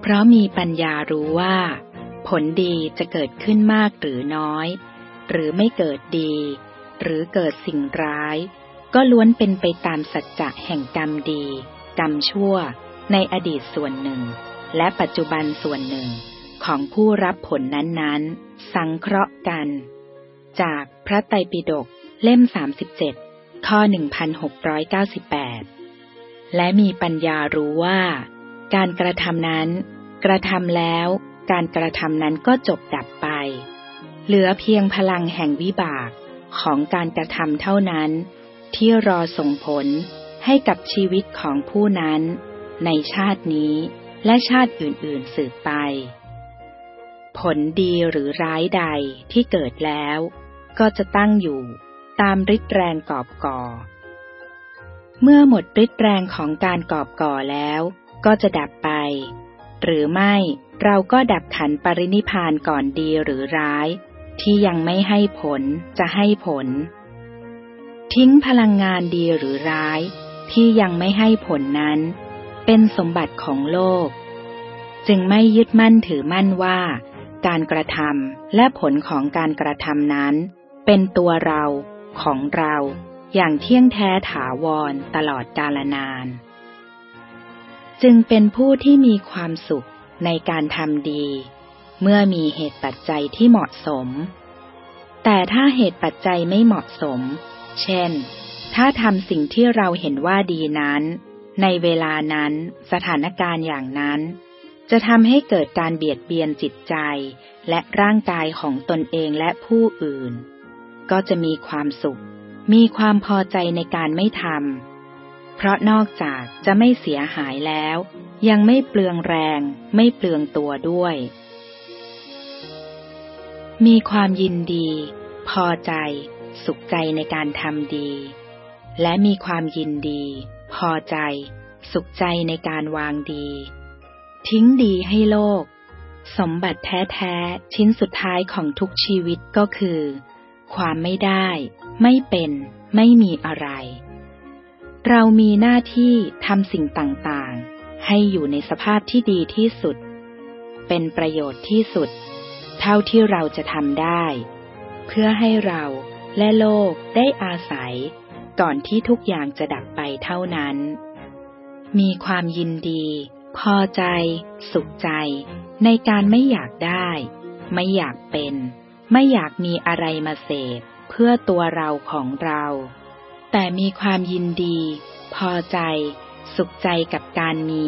เพราะมีปัญญารู้ว่า ผลดีจะเกิดขึ้นมากหรือน้อย หรือไม่เกิดดี หรือเกิดสิ่งร้าย ก็ล้วนเป็นไปตามสัจจะแห่งกรรมดี กรรมชั่ว ในอดีตส่วนหนึ่ง และปัจจุบันส่วนหนึ่ง ของผู้รับผลนั้นๆ สังเคราะห์กัน จากพระไตรปิฎกเล่ม 37 ข้อ 1698 และมีปัญญารู้ว่า การกระทำนั้น กระทำแล้ว การกระทำนั้นก็จบดับไป เหลือเพียงพลังแห่งวิบากของการกระทำเท่านั้น ที่รอส่งผลให้กับชีวิตของผู้นั้น ในชาตินี้และชาติอื่นๆสืบไป ผลดีหรือร้ายใดที่เกิดแล้ว ก็จะตั้งอยู่ตามฤทธิ์แรงกอบก่อ เมื่อหมดฤทธิ์แรงของการกอบก่อแล้ว ก็จะดับไป หรือไม่เราก็ดับขันปรินิพานก่อนดีหรือร้าย ที่ยังไม่ให้ผลจะให้ผล ทิ้งพลังงานดีหรือร้าย ที่ยังไม่ให้ผลนั้น เป็นสมบัติของโลก จึงไม่ยึดมั่นถือมั่นว่า การกระทำและผลของการกระทำนั้น เป็นตัวเราของเรา อย่างเที่ยงแท้ถาวรตลอดกาลนาน จึงเป็นผู้ที่มีความสุขในการทำดี เมื่อมีเหตุปัจจัยที่เหมาะสม แต่ถ้าเหตุปัจจัยไม่เหมาะสม เช่น ถ้าทำสิ่งที่เราเห็นว่าดีนั้น ในเวลานั้นสถานการณ์อย่างนั้น จะทำให้เกิดการเบียดเบียนจิตใจ และร่างกายของตนเองและผู้อื่น ก็จะมีความสุข มีความพอใจในการไม่ทำ เพราะนอกจากจะไม่เสียหายแล้ว ยังไม่เปลืองแรง ไม่เปลืองตัวด้วย มีความยินดี พอใจ สุขใจในการทำดี และมีความยินดี พอใจ สุขใจในการวางดี ทิ้งดีให้โลก สมบัติแท้ๆ ชิ้นสุดท้ายของทุกชีวิตก็คือ ความไม่ได้ ไม่เป็น ไม่มีอะไร เรามีหน้าที่ทำสิ่งต่างๆ ให้อยู่ในสภาพที่ดีที่สุด เป็นประโยชน์ที่สุด เท่าที่เราจะทำได้ เพื่อให้เราและโลกได้อาศัย ก่อนที่ทุกอย่างจะดับไปเท่านั้น มีความยินดี พอใจ สุขใจ ในการไม่อยากได้ ไม่อยากเป็น ไม่อยากมีอะไรมาเสพเพื่อตัวเราของเรา แต่มีความยินดี พอใจ สุขใจกับการมี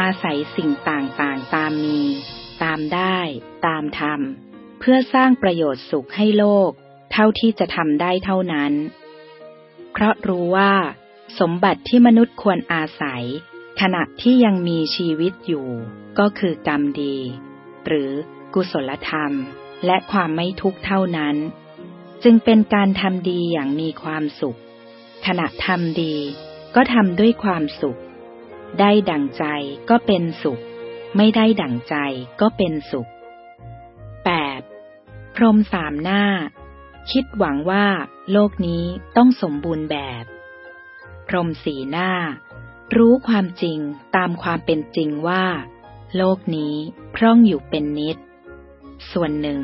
อาศัยสิ่งต่างๆ ตามมี ตามได้ ตามทำเพื่อสร้างประโยชน์สุขให้โลก เท่าที่จะทำได้เท่านั้น เพราะรู้ว่า สมบัติที่มนุษย์ควรอาศัย ขณะที่ยังมีชีวิตอยู่ ก็คือกรรมดี หรือกุศลธรรม และความไม่ทุกข์เท่านั้น จึงเป็นการทำดีอย่างมีความสุข ขณะทำดี ก็ทำด้วยความสุข ได้ดั่งใจก็เป็นสุข ไม่ได้ดั่งใจก็เป็นสุข 8. พรมสามหน้า คิดหวังว่าโลกนี้ต้องสมบูรณ์แบบ พรมสีหน้า รู้ความจริงตามความเป็นจริงว่า โลกนี้พร่องอยู่เป็นนิด ส่วนหนึ่ง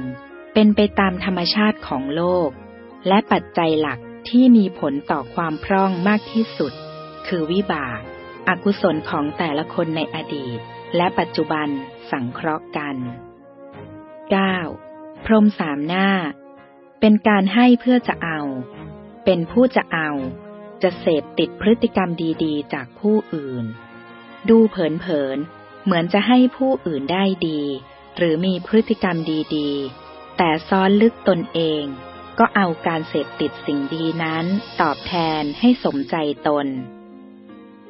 เป็นไปตามธรรมชาติของโลก และปัจจัยหลัก ที่มีผลต่อความพร่องมากที่สุด คือวิบากอากุศลของแต่ละคนในอดีต และปัจจุบันสังเคราะห์กัน 9. พรมสามหน้า เป็นการให้เพื่อจะเอา เป็นผู้จะเอา จะเสพติดพฤติกรรมดีๆ จากผู้อื่น ดูเผินๆ เหมือนจะให้ผู้อื่นได้ดี หรือมีพฤติกรรมดีๆ แต่ซ้อนลึกตนเอง ก็เอาการเสพติดสิ่งดีนั้นตอบแทนให้สมใจตน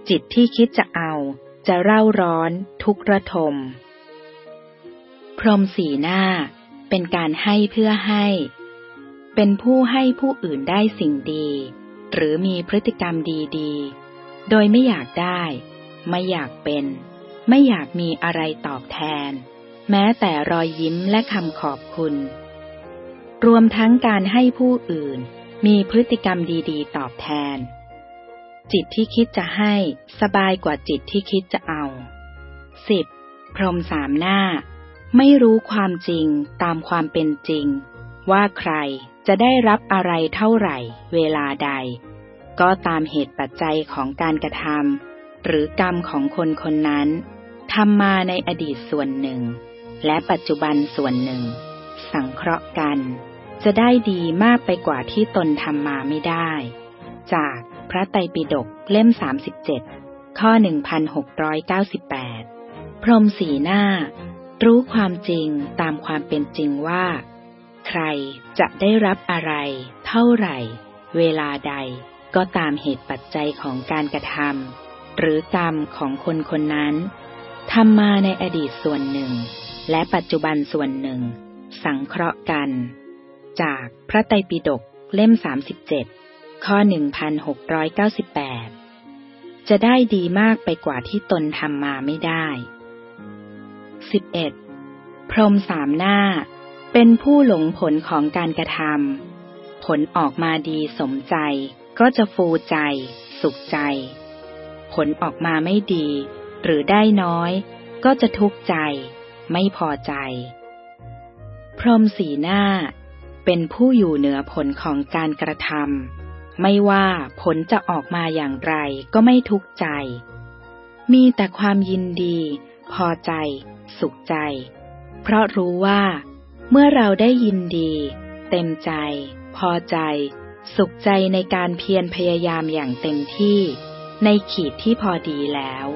จิตที่คิดจะเอาจะเร่าร้อนทุกระทม พรมสีหน้าเป็นการให้เพื่อให้ เป็นผู้ให้ผู้อื่นได้สิ่งดี หรือมีพฤติกรรมดีๆ โดยไม่อยากได้ ไม่อยากเป็น ไม่อยากมีอะไรตอบแทน แม้แต่รอยยิ้มและคำขอบคุณ รวมทั้งการให้ผู้อื่นมีพฤติกรรมดีๆ ตอบแทน จิตที่คิดจะให้สบายกว่าจิตที่คิดจะเอา 10. พรหมสามหน้า ไม่รู้ความจริงตามความเป็นจริง ว่าใครจะได้รับอะไรเท่าไหร่ เวลาใด ก็ตามเหตุปัจจัยของการกระทำหรือกรรมของคนคนนั้นทำมาในอดีตส่วนหนึ่ง และปัจจุบันส่วนหนึ่ง สังเคราะห์กัน จะได้ดีมากไปกว่าที่ตนทำมาไม่ได้ จากพระไตรปิฎกเล่ม 37 ข้อ 1698 พรมสีหน้า รู้ความจริงตามความเป็นจริงว่า ใครจะได้รับอะไร เท่าไหร่ เวลาใดก็ตามเหตุปัจจัยของการกระทำหรือกรรมของคนคนนั้นทำมาในอดีตส่วนหนึ่ง และปัจจุบันส่วนหนึ่ง สังเคราะห์กัน จากพระไตรปิฎกเล่ม 37 ข้อ 1698 จะได้ดีมากไปกว่าที่ตนทำมาไม่ได้ 11. พรมสามหน้า เป็นผู้หลงผลของการกระทำผลออกมาดีสมใจ ก็จะฟูใจ สุขใจ ผลออกมาไม่ดี หรือได้น้อย ก็จะทุกข์ใจ ไม่พอใจ พรมสีหน้า เป็นผู้อยู่เหนือผลของการกระทำไม่ว่าผลจะออกมาอย่างไรก็ไม่ทุกข์ใจ มีแต่ความยินดี พอใจ สุขใจ เพราะรู้ว่า เมื่อเราได้ยินดี เต็มใจ พอใจ สุขใจในการเพียรพยายามอย่างเต็มที่ ในขีดที่พอดีแล้ว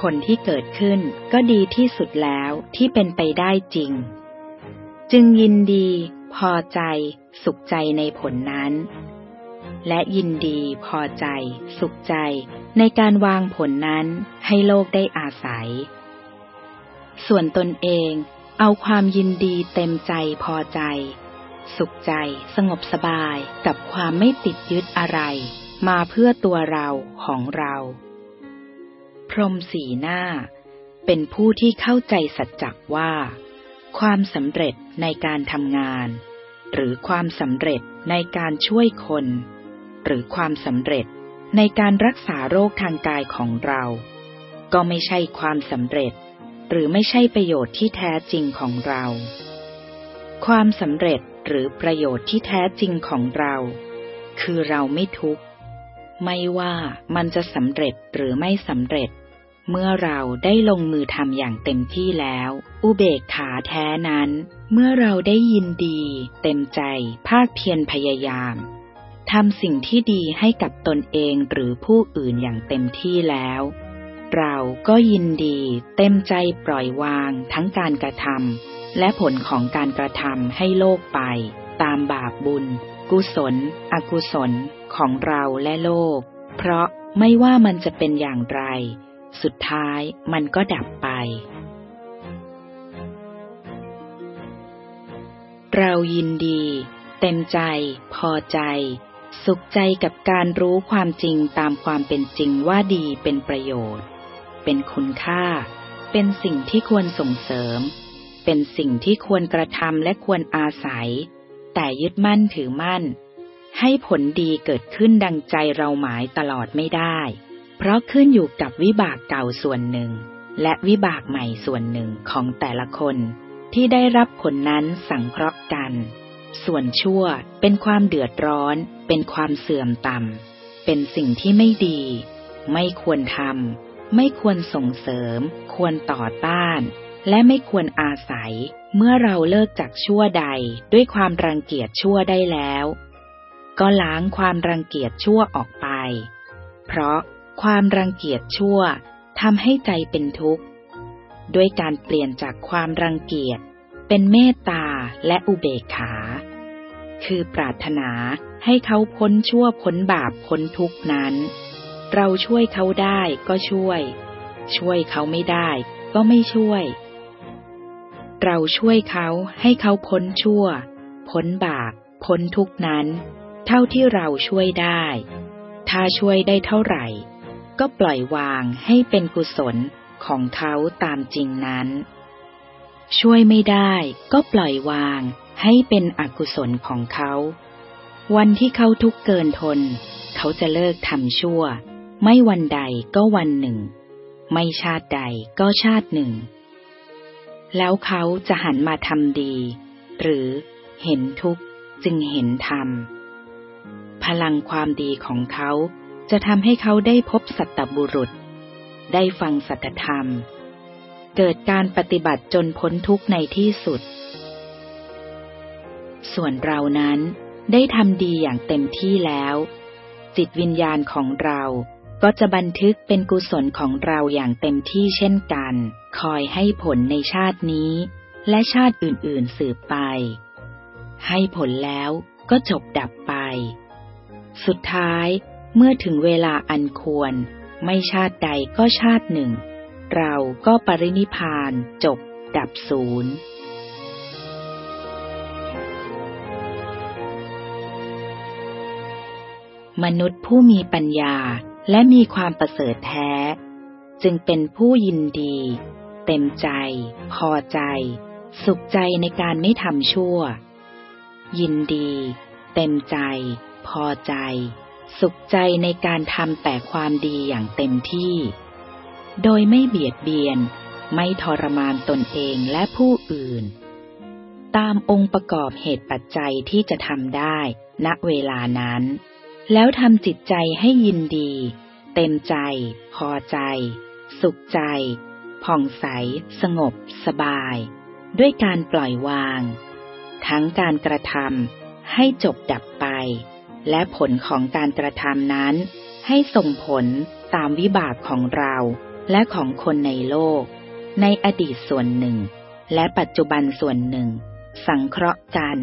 ผลที่เกิดขึ้นก็ดีที่สุดแล้วที่เป็นไปได้จริง จึงยินดี พอใจสุขใจในผลนั้น และยินดีพอใจสุขใจในการวางผลนั้นให้โลกได้อาศัย ส่วนตนเองเอาความยินดีเต็มใจพอใจ สุขใจสงบสบายกับความไม่ติดยึดอะไร มาเพื่อตัวเราของเรา พรมสีหน้า เป็นผู้ที่เข้าใจสัจจว่า ความสำเร็จในการทำงาน หรือความสำเร็จในการช่วยคน หรือความสำเร็จในการรักษาโรคทางกายของเรา ก็ไม่ใช่ความสำเร็จ หรือไม่ใช่ประโยชน์ที่แท้จริงของเรา ความสำเร็จหรือประโยชน์ที่แท้จริงของเรา คือเราไม่ทุกข์ ไม่ว่ามันจะสำเร็จหรือไม่สำเร็จ เมื่อเราได้ลงมือทำอย่างเต็มที่แล้ว อุเบกขาแท้นั้น เมื่อเราได้ยินดี เต็มใจ ภาคเพียรพยายามทำสิ่งที่ดีให้กับตนเองหรือผู้อื่นอย่างเต็มที่แล้ว เราก็ยินดี เต็มใจปล่อยวางทั้งการกระทำและผลของการกระทำให้โลกไป ตามบาปบุญ กุศล อกุศลของเราและโลก เพราะไม่ว่ามันจะเป็นอย่างไร สุดท้ายมันก็ดับไป เรายินดี เต็มใจ พอใจ สุขใจกับการรู้ความจริงตามความเป็นจริงว่าดีเป็นประโยชน์ เป็นคุณค่า เป็นสิ่งที่ควรส่งเสริม เป็นสิ่งที่ควรกระทำและควรอาศัย แต่ยึดมั่นถือมั่น ให้ผลดีเกิดขึ้นดังใจเราหมายตลอดไม่ได้ เพราะขึ้นอยู่กับวิบากเก่าส่วนหนึ่ง และวิบากใหม่ส่วนหนึ่งของแต่ละคนที่ได้รับผลนั้นสังเคราะห์กัน ส่วนชั่วเป็นความเดือดร้อน เป็นความเสื่อมต่ำ เป็นสิ่งที่ไม่ดี ไม่ควรทำ ไม่ควรส่งเสริม ควรต่อต้าน และไม่ควรอาศัย เมื่อเราเลิกจากชั่วใดด้วยความรังเกียจชั่วได้แล้ว ก็ล้างความรังเกียจชั่วออกไป เพราะ ความรังเกียจชั่วทำให้ใจเป็นทุกข์ ด้วยการเปลี่ยนจากความรังเกียจเป็นเมตตาและอุเบกขา คือปรารถนาให้เขาพ้นชั่วพ้นบาปพ้นทุกนั้น เราช่วยเขาได้ก็ช่วย ช่วยเขาไม่ได้ก็ไม่ช่วย เราช่วยเขาให้เขาพ้นชั่ว พ้นบาปพ้นทุกนั้น เท่าที่เราช่วยได้ ถ้าช่วยได้เท่าไหร่ ก็ปล่อยวางให้เป็นกุศลของเขาตามจริงนั้น ช่วยไม่ได้ก็ปล่อยวางให้เป็นอกุศลของเขา วันที่เขาทุกข์เกินทน เขาจะเลิกทำชั่ว ไม่วันใดก็วันหนึ่ง ไม่ชาติใดก็ชาติหนึ่ง แล้วเขาจะหันมาทำดี หรือเห็นทุกข์จึงเห็นธรรม พลังความดีของเขา จะทำให้เขาได้พบสัตบุรุษ ได้ฟังสัตธรรม เกิดการปฏิบัติจนพ้นทุกข์ในที่สุด ส่วนเรานั้นได้ทำดีอย่างเต็มที่แล้ว จิตวิญญาณของเราก็จะบันทึกเป็นกุศลของเราอย่างเต็มที่เช่นกัน คอยให้ผลในชาตินี้ และชาติอื่นๆสืบไป ให้ผลแล้วก็จบดับไป สุดท้าย เมื่อถึงเวลาอันควร ไม่ชาติใดก็ชาติหนึ่ง เราก็ปรินิพานจบดับศูนย์มนุษย์ผู้มีปัญญาและมีความประเสริฐแท้ จึงเป็นผู้ยินดี เต็มใจ พอใจ สุขใจในการไม่ทำชั่ว ยินดี เต็มใจ พอใจ สุขใจในการทำแต่ความดีอย่างเต็มที่ โดยไม่เบียดเบียน ไม่ทรมานตนเองและผู้อื่น ตามองค์ประกอบเหตุปัจจัยที่จะทำได้ ณเวลานั้น แล้วทำจิตใจให้ยินดี เต็มใจ พอใจ สุขใจ ผ่องใส สงบ สบาย ด้วยการปล่อยวาง ทั้งการกระทำให้จบดับไป และผลของการกระทำนั้น ให้ส่งผลตามวิบากของเราและของคนในโลก ในอดีตส่วนหนึ่ง และปัจจุบันส่วนหนึ่ง สังเคราะห์กัน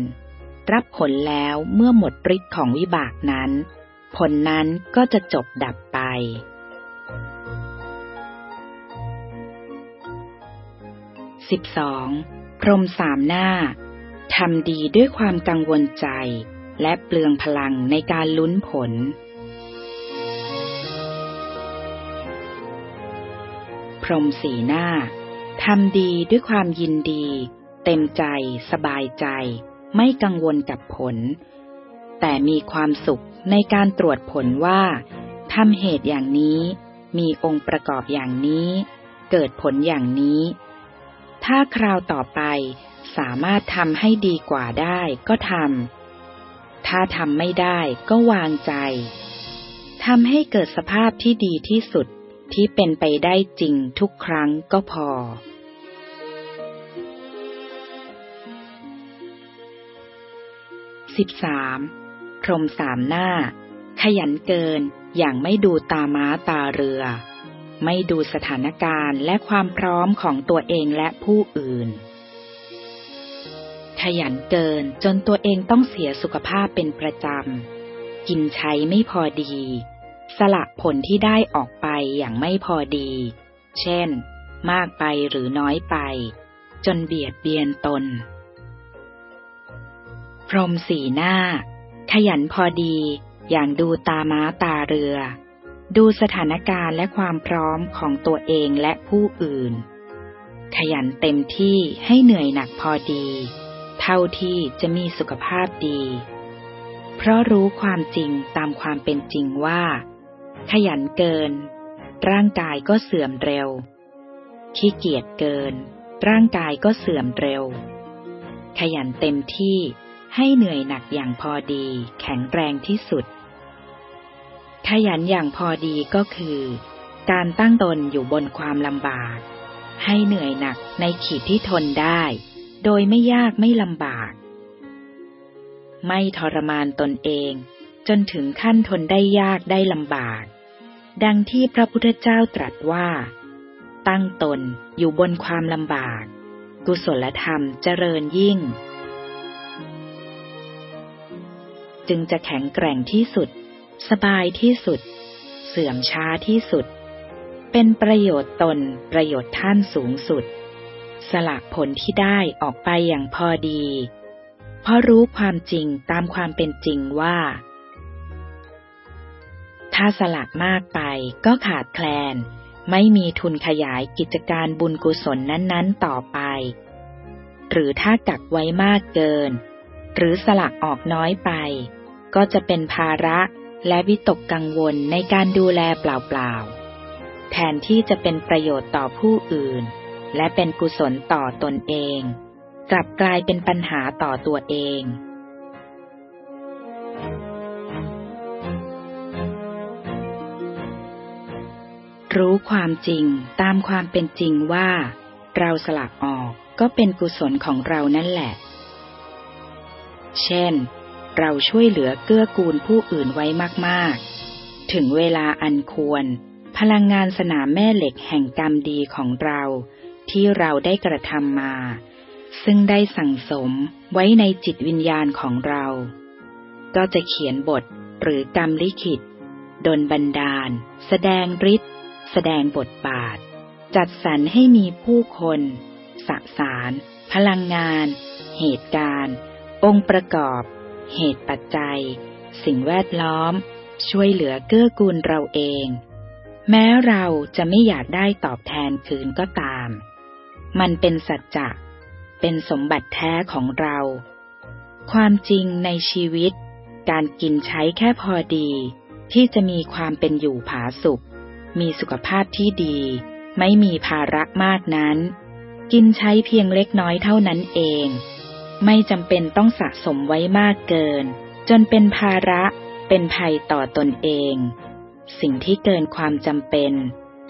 รับผลแล้วเมื่อหมดฤทธิ์ของวิบากนั้น ผลนั้นก็จะจบดับไปสิบสองพรมสามหน้าทำดีด้วยความกังวลใจ และเปลืองพลังในการลุ้นผล พรมสีหน้าทำดีด้วยความยินดี เต็มใจ สบายใจ ไม่กังวลกับผล แต่มีความสุขในการตรวจผลว่าทำเหตุอย่างนี้ มีองค์ประกอบอย่างนี้ เกิดผลอย่างนี้ ถ้าคราวต่อไปสามารถทำให้ดีกว่าได้ก็ทำ ถ้าทำไม่ได้ก็วางใจทำให้เกิดสภาพที่ดีที่สุดที่เป็นไปได้จริงทุกครั้งก็พอ 13. พรมสามหน้า ขยันเกินอย่างไม่ดูตาม้าตาเรือ ไม่ดูสถานการณ์และความพร้อมของตัวเองและผู้อื่น ขยันเกินจนตัวเองต้องเสียสุขภาพเป็นประจำ กินใช้ไม่พอดี สละผลที่ได้ออกไปอย่างไม่พอดี เช่น มากไปหรือน้อยไป จนเบียดเบียนตน พรมสีหน้า ขยันพอดีอย่างดูตาม้าตาเรือ ดูสถานการณ์และความพร้อมของตัวเองและผู้อื่น ขยันเต็มที่ให้เหนื่อยหนักพอดี เท่าที่จะมีสุขภาพดี เพราะรู้ความจริงตามความเป็นจริงว่า ขยันเกิน ร่างกายก็เสื่อมเร็ว ขี้เกียจเกิน ร่างกายก็เสื่อมเร็ว ขยันเต็มที่ให้เหนื่อยหนักอย่างพอดี แข็งแรงที่สุด ขยันอย่างพอดีก็คือ การตั้งตนอยู่บนความลำบาก ให้เหนื่อยหนักในขีดที่ทนได้ โดยไม่ยากไม่ลำบาก ไม่ทรมานตนเองจนถึงขั้นทนได้ยากได้ลำบาก ดังที่พระพุทธเจ้าตรัสว่า ตั้งตนอยู่บนความลำบาก กุศลธรรมเจริญยิ่ง จึงจะแข็งแกร่งที่สุด สบายที่สุด เสื่อมช้าที่สุด เป็นประโยชน์ตนประโยชน์ท่านสูงสุด สละผลที่ได้ออกไปอย่างพอดี เพราะรู้ความจริงตามความเป็นจริงว่า ถ้าสละมากไปก็ขาดแคลน ไม่มีทุนขยายกิจการบุญกุศลนั้นๆต่อไป หรือถ้ากักไว้มากเกิน หรือสละออกน้อยไป ก็จะเป็นภาระและวิตกกังวลในการดูแลเปล่าๆ แทนที่จะเป็นประโยชน์ต่อผู้อื่น และเป็นกุศลต่อตนเอง กลับกลายเป็นปัญหาต่อตัวเองรู้ความจริงตามความเป็นจริงว่า เราสลักออกก็เป็นกุศลของเรานั่นแหละ เช่น เราช่วยเหลือเกื้อกูลผู้อื่นไว้มาก ๆ ถึงเวลาอันควร พลังงานสนามแม่เหล็กแห่งกรรมดีของเรา ที่เราได้กระทำมา ซึ่งได้สั่งสมไว้ในจิตวิญญาณของเรา ก็จะเขียนบทหรือกรรมลิขิตดนบันดาล แสดงฤทธิ์แสดงบทบาท จัดสรรให้มีผู้คนสสาร พลังงาน เหตุการณ์ องค์ประกอบ เหตุปัจจัย สิ่งแวดล้อม ช่วยเหลือเกื้อกูลเราเอง แม้เราจะไม่อยากได้ตอบแทนคืนก็ตาม มันเป็นสัจจะ เป็นสมบัติแท้ของเรา ความจริงในชีวิต การกินใช้แค่พอดี ที่จะมีความเป็นอยู่ผาสุขมีสุขภาพที่ดี ไม่มีภาระมากนั้น กินใช้เพียงเล็กน้อยเท่านั้นเอง ไม่จำเป็นต้องสะสมไว้มากเกิน จนเป็นภาระเป็นภัยต่อตนเอง สิ่งที่เกินความจำเป็น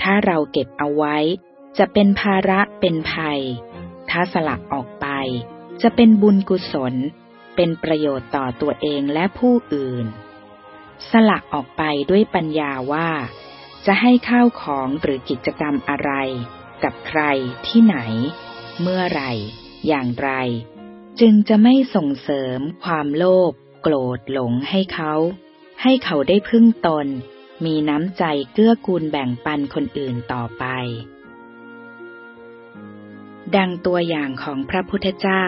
ถ้าเราเก็บเอาไว้ จะเป็นภาระเป็นภัย ถ้าสลักออกไป จะเป็นบุญกุศล เป็นประโยชน์ต่อตัวเองและผู้อื่น สลักออกไปด้วยปัญญาว่า จะให้ข้าวของหรือกิจกรรมอะไร กับใครที่ไหน เมื่อไรอย่างไร จึงจะไม่ส่งเสริมความโลภโกรธหลงให้เขา ให้เขาได้พึ่งตน มีน้ำใจเกื้อกูลแบ่งปันคนอื่นต่อไป ดังตัวอย่างของพระพุทธเจ้า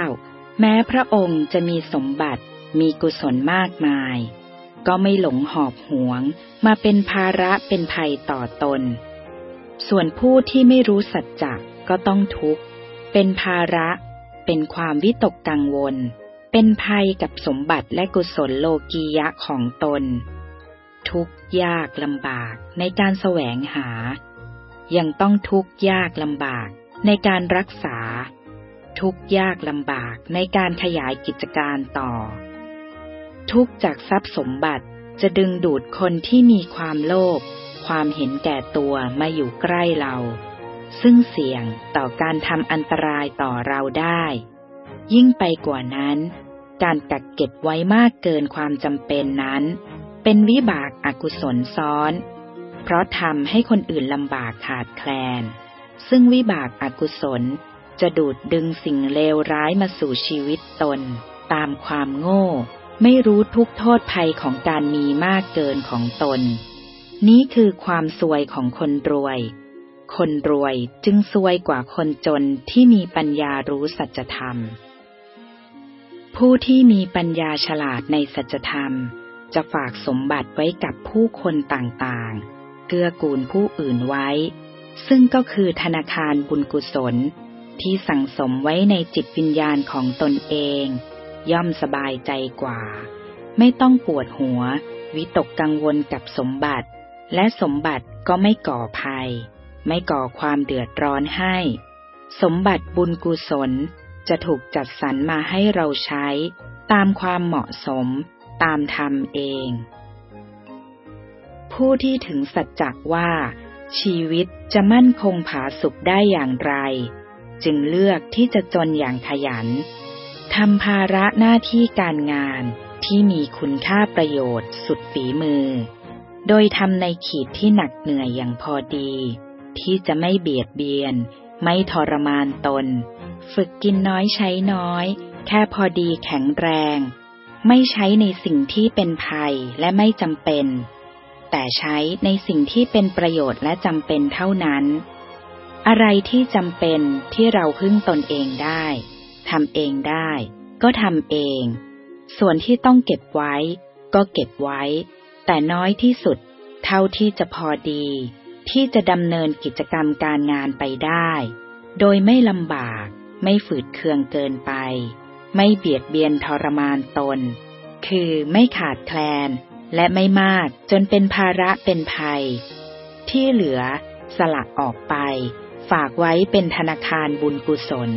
แม้พระองค์จะมีสมบัติมีกุศลมากมาย ก็ไม่หลงหอบหวงมาเป็นภาระเป็นภัยต่อตน ส่วนผู้ที่ไม่รู้สัจจะก็ต้องทุกข์ เป็นภาระ เป็นความวิตกกังวล เป็นภัยกับสมบัติและกุศลโลกียะของตน ทุกข์ยากลำบากในการแสวงหา ยังต้องทุกข์ยากลำบาก ในการรักษา ทุกยากลำบากในการขยายกิจการต่อ ทุกจากทรัพย์สมบัติจะดึงดูดคนที่มีความโลภความเห็นแก่ตัวมาอยู่ใกล้เรา ซึ่งเสี่ยงต่อการทำอันตรายต่อเราได้ ยิ่งไปกว่านั้น การกักเก็บไว้มากเกินความจำเป็นนั้น เป็นวิบากอากุศลซ้อน เพราะทำให้คนอื่นลำบากขาดแคลน ซึ่งวิบากอากุศล จะดูดดึงสิ่งเลวร้ายมาสู่ชีวิตตน ตามความโง่ ไม่รู้ทุกโทษภัยของการมีมากเกินของตน นี้คือความซวยของคนรวย คนรวยจึงซวยกว่าคนจนที่มีปัญญารู้สัจธรรม ผู้ที่มีปัญญาฉลาดในสัจธรรม จะฝากสมบัติไว้กับผู้คนต่างๆ เกื้อกูลผู้อื่นไว้ ซึ่งก็คือธนาคารบุญกุศล ที่สั่งสมไว้ในจิตวิญญาณของตนเอง ย่อมสบายใจกว่า ไม่ต้องปวดหัว วิตกกังวลกับสมบัติ และสมบัติก็ไม่ก่อภัย ไม่ก่อความเดือดร้อนให้ สมบัติบุญกุศลจะถูกจัดสรรมาให้เราใช้ ตามความเหมาะสม ตามธรรมเอง ผู้ที่ถึงสัจจว่า ชีวิตจะมั่นคงผาสุกได้อย่างไร จึงเลือกที่จะจนอย่างขยันทำภาระหน้าที่การงานที่มีคุณค่าประโยชน์สุดฝีมือ โดยทำในขีดที่หนักเหนื่อยอย่างพอดี ที่จะไม่เบียดเบียน ไม่ทรมานตน ฝึกกินน้อยใช้น้อย แค่พอดีแข็งแรง ไม่ใช้ในสิ่งที่เป็นภัยและไม่จำเป็น แต่ใช้ในสิ่งที่เป็นประโยชน์และจำเป็นเท่านั้น อะไรที่จำเป็นที่เราพึ่งตนเองได้ทำเองได้ ก็ทำเอง ส่วนที่ต้องเก็บไว้ ก็เก็บไว้ แต่น้อยที่สุด เท่าที่จะพอดี ที่จะดำเนินกิจกรรมการงานไปได้ โดยไม่ลำบาก ไม่ฝืดเคืองเกินไป ไม่เบียดเบียนทรมานตน คือไม่ขาดแคลน และไม่มากจนเป็นภาระเป็นภัย ที่เหลือสละออกไป ฝากไว้เป็นธนาคารบุญกุศล